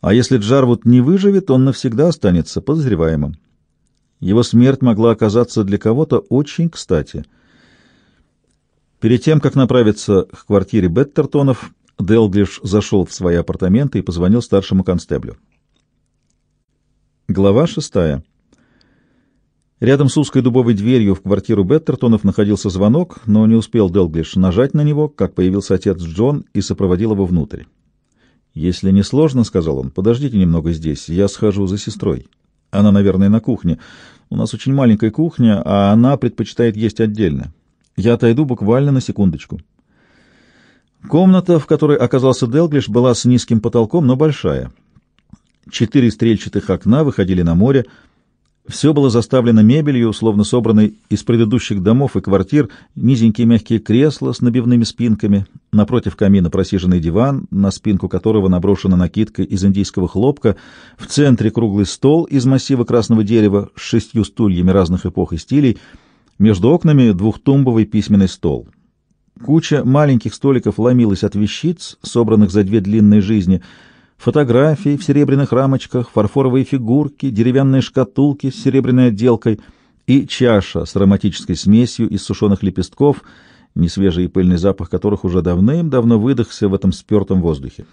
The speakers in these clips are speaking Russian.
А если Джарвуд не выживет, он навсегда останется подозреваемым. Его смерть могла оказаться для кого-то очень кстати. Перед тем, как направиться к квартире Беттертонов, Делглиш зашел в свои апартаменты и позвонил старшему констеблю. Глава шестая. Рядом с узкой дубовой дверью в квартиру Беттертонов находился звонок, но не успел Делглиш нажать на него, как появился отец Джон и сопроводил его внутрь. «Если не сложно, — сказал он, — подождите немного здесь, я схожу за сестрой. Она, наверное, на кухне. У нас очень маленькая кухня, а она предпочитает есть отдельно. Я отойду буквально на секундочку». Комната, в которой оказался Делглиш, была с низким потолком, но большая. Четыре стрельчатых окна выходили на море — все было заставлено мебелью, словно собранной из предыдущих домов и квартир, низенькие мягкие кресла с набивными спинками, напротив камина просиженный диван, на спинку которого наброшена накидка из индийского хлопка, в центре круглый стол из массива красного дерева с шестью стульями разных эпох и стилей, между окнами двухтумбовый письменный стол. Куча маленьких столиков ломилась от вещиц, собранных за две длинные жизни — Фотографии в серебряных рамочках, фарфоровые фигурки, деревянные шкатулки с серебряной отделкой и чаша с ароматической смесью из сушеных лепестков, несвежий и пыльный запах которых уже давным-давно выдохся в этом спертом воздухе.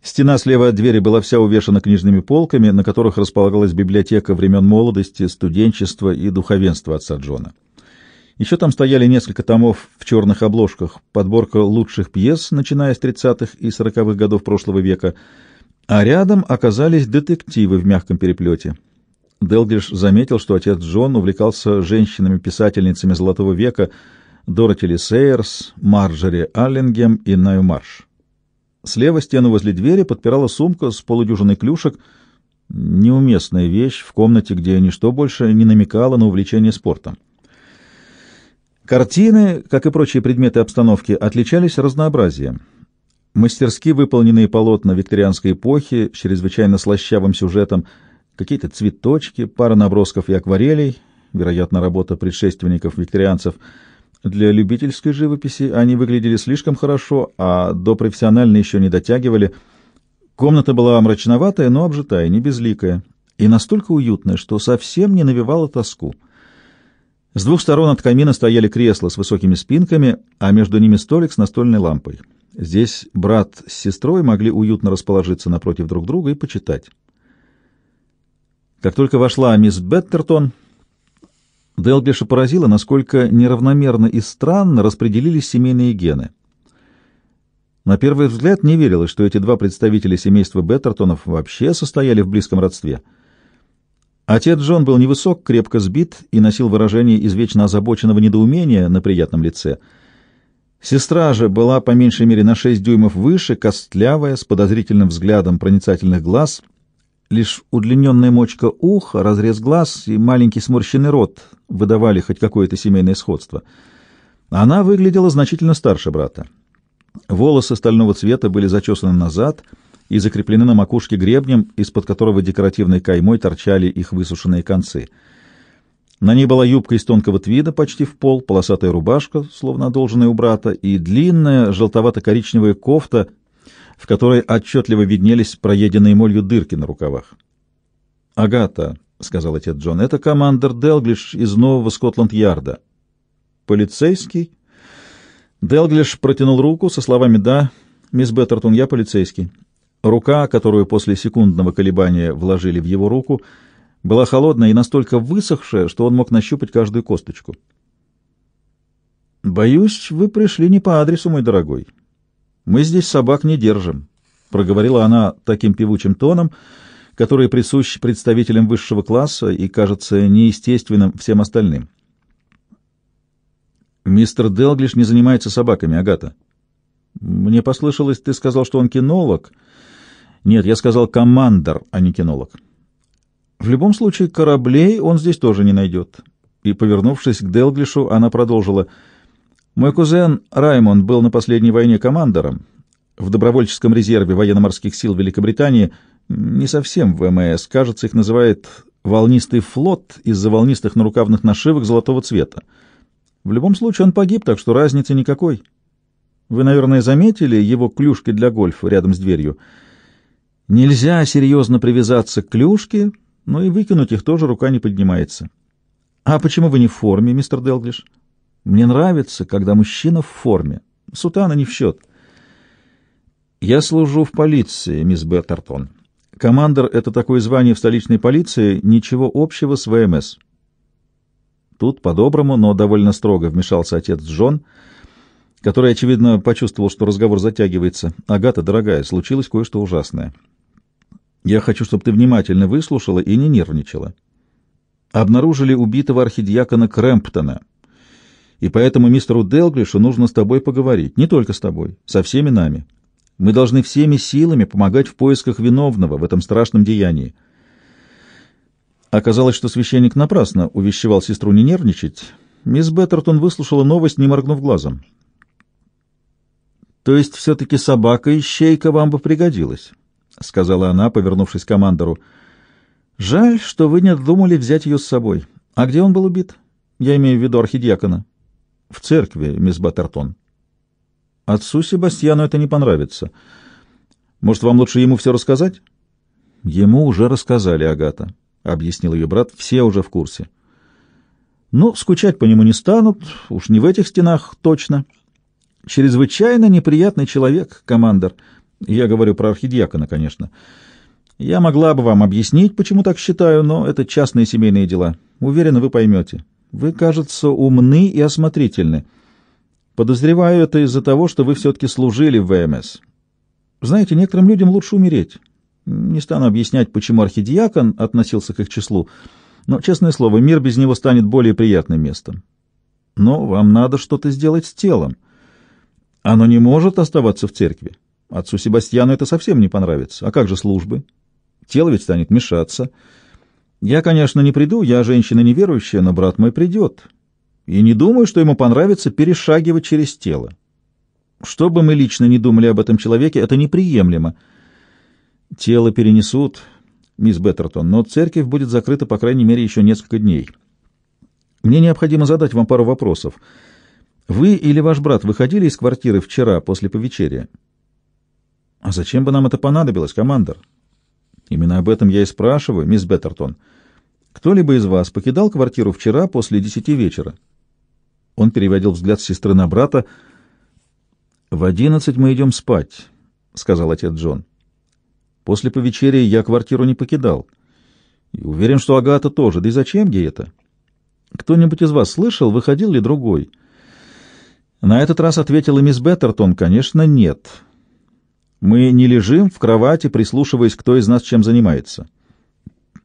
Стена слева от двери была вся увешана книжными полками, на которых располагалась библиотека времен молодости, студенчества и духовенства отца Джона. Еще там стояли несколько томов в черных обложках, подборка лучших пьес, начиная с 30-х и 40-х годов прошлого века, а рядом оказались детективы в мягком переплете. Делглиш заметил, что отец Джон увлекался женщинами-писательницами Золотого века Дороти Ли Сейерс, Марджори Аллингем и Наю Марш. Слева стену возле двери подпирала сумка с полудюжиной клюшек, неуместная вещь в комнате, где ничто больше не намекало на увлечение спортом. Картины, как и прочие предметы обстановки, отличались разнообразием. Мастерски выполненные полотна викторианской эпохи с чрезвычайно слащавым сюжетом, какие-то цветочки, пара набросков и акварелей, вероятно, работа предшественников викторианцев. Для любительской живописи они выглядели слишком хорошо, а до профессиональной еще не дотягивали. Комната была мрачноватая, но обжитая, не безликая, и настолько уютная, что совсем не навевала тоску — с двух сторон от камина стояли кресла с высокими спинками, а между ними столик с настольной лампой. Здесь брат с сестрой могли уютно расположиться напротив друг друга и почитать. Как только вошла мисс Беттертон, Делглиша поразила, насколько неравномерно и странно распределились семейные гены. На первый взгляд не верилось, что эти два представителя семейства Беттертонов вообще состояли в близком родстве — Отец Джон был невысок, крепко сбит и носил выражение извечно озабоченного недоумения на приятном лице. Сестра же была по меньшей мере на шесть дюймов выше, костлявая, с подозрительным взглядом проницательных глаз. Лишь удлиненная мочка уха, разрез глаз и маленький сморщенный рот выдавали хоть какое-то семейное сходство. Она выглядела значительно старше брата. Волосы стального цвета были зачесаны назад — и закреплены на макушке гребнем, из-под которого декоративной каймой торчали их высушенные концы. На ней была юбка из тонкого твида почти в пол, полосатая рубашка, словно одолженная у брата, и длинная желтовато-коричневая кофта, в которой отчетливо виднелись проеденные молью дырки на рукавах. «Агата», — сказал отец Джон, — «это командор Делглиш из нового Скотланд-Ярда». «Полицейский?» Делглиш протянул руку со словами «Да, мисс Беттертон, я полицейский». Рука, которую после секундного колебания вложили в его руку, была холодная и настолько высохшая, что он мог нащупать каждую косточку. «Боюсь, вы пришли не по адресу, мой дорогой. Мы здесь собак не держим», — проговорила она таким певучим тоном, который присущ представителям высшего класса и кажется неестественным всем остальным. «Мистер Делглиш не занимается собаками, Агата». «Мне послышалось, ты сказал, что он кинолог». Нет, я сказал командор, а не кинолог. В любом случае, кораблей он здесь тоже не найдет. И, повернувшись к Делглишу, она продолжила. Мой кузен Раймонд был на последней войне командором в добровольческом резерве военно-морских сил Великобритании, не совсем ВМС, кажется, их называют «волнистый флот» из-за волнистых нарукавных нашивок золотого цвета. В любом случае он погиб, так что разницы никакой. Вы, наверное, заметили его клюшки для гольфа рядом с дверью — Нельзя серьезно привязаться к клюшке, но и выкинуть их тоже рука не поднимается. А почему вы не в форме, мистер Делглиш? Мне нравится, когда мужчина в форме. Сутана не в счет. Я служу в полиции, мисс Беттертон. Командор — это такое звание в столичной полиции, ничего общего с ВМС. Тут по-доброму, но довольно строго вмешался отец Джон, который, очевидно, почувствовал, что разговор затягивается. «Агата, дорогая, случилось кое-что ужасное. Я хочу, чтобы ты внимательно выслушала и не нервничала. Обнаружили убитого архидиакона Крэмптона, и поэтому мистеру Делглишу нужно с тобой поговорить, не только с тобой, со всеми нами. Мы должны всеми силами помогать в поисках виновного в этом страшном деянии». Оказалось, что священник напрасно увещевал сестру не нервничать. Мисс Беттертон выслушала новость, не моргнув глазом. «То есть все-таки собака-ищейка вам бы пригодилась?» — сказала она, повернувшись к командору. «Жаль, что вы не думали взять ее с собой. А где он был убит? Я имею в виду архидиакона». «В церкви, мисс Баттертон». «Отцу Себастьяну это не понравится. Может, вам лучше ему все рассказать?» «Ему уже рассказали, Агата». — объяснил ее брат, — все уже в курсе. Ну, скучать по нему не станут, уж не в этих стенах точно. Чрезвычайно неприятный человек, командор. Я говорю про архидиакона, конечно. Я могла бы вам объяснить, почему так считаю, но это частные семейные дела. Уверена, вы поймете. Вы, кажется, умны и осмотрительны. Подозреваю это из-за того, что вы все-таки служили в ВМС. Знаете, некоторым людям лучше умереть. Не стану объяснять, почему архидиакон относился к их числу, но, честное слово, мир без него станет более приятным местом. Но вам надо что-то сделать с телом. Оно не может оставаться в церкви. Отцу Себастьяну это совсем не понравится. А как же службы? Тело ведь станет мешаться. Я, конечно, не приду, я женщина неверующая, но брат мой придет. И не думаю, что ему понравится перешагивать через тело. Что бы мы лично не думали об этом человеке, это неприемлемо. Тело перенесут, мисс Беттертон, но церковь будет закрыта, по крайней мере, еще несколько дней. Мне необходимо задать вам пару вопросов. Вы или ваш брат выходили из квартиры вчера после повечерия? А зачем бы нам это понадобилось, командор? Именно об этом я и спрашиваю, мисс Беттертон. Кто-либо из вас покидал квартиру вчера после десяти вечера? Он переводил взгляд сестры на брата. «В одиннадцать мы идем спать», — сказал отец Джон. После повечерия я квартиру не покидал. И уверен, что Агата тоже. Да и зачем ей это? Кто-нибудь из вас слышал, выходил ли другой? На этот раз ответила мисс Беттертон, конечно, нет. Мы не лежим в кровати, прислушиваясь, кто из нас чем занимается.